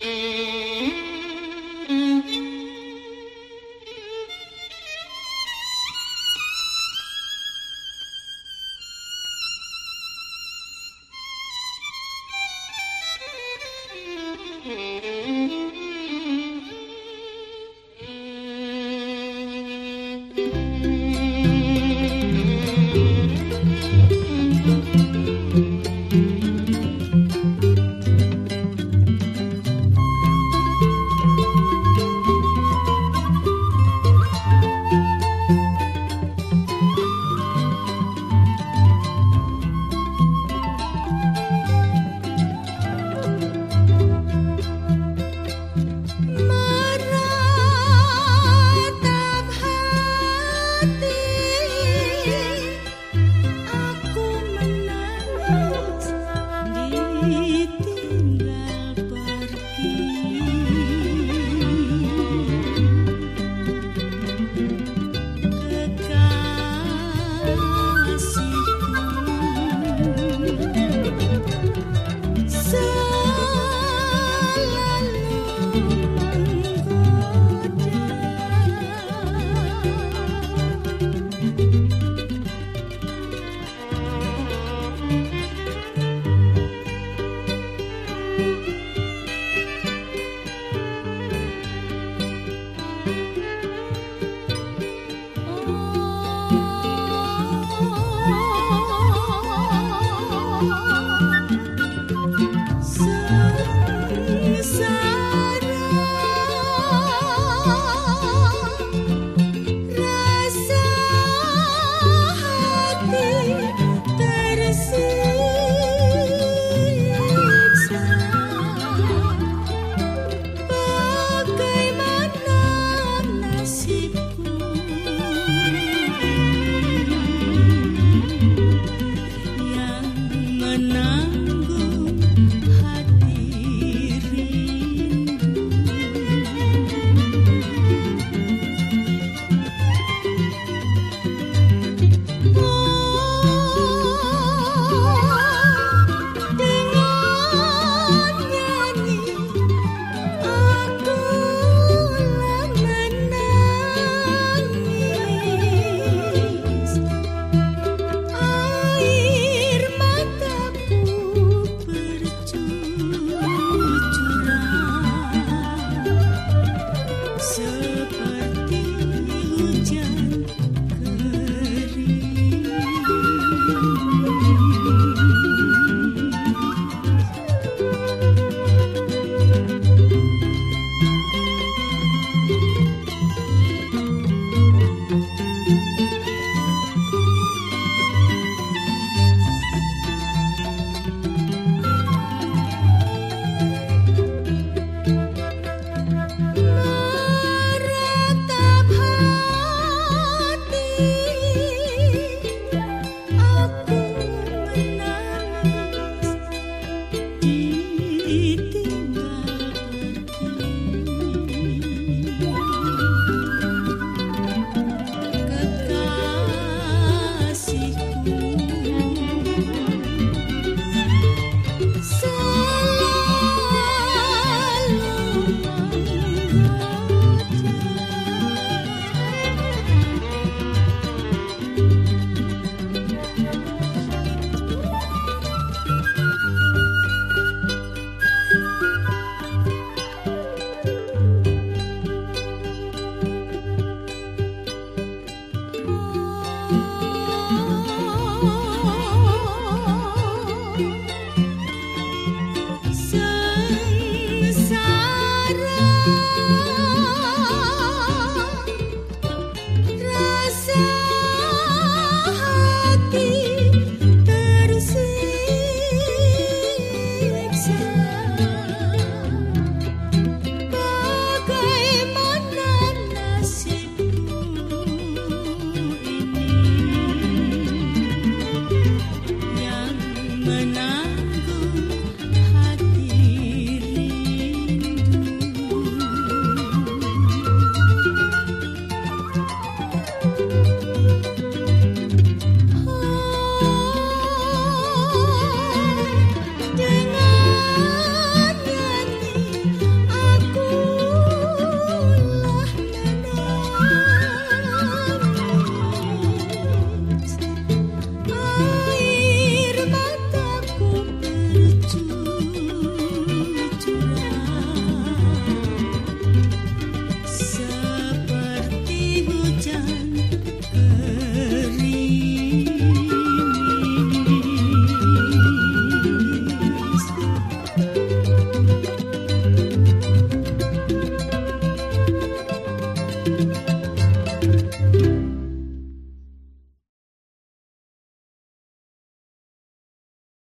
Mm. soon.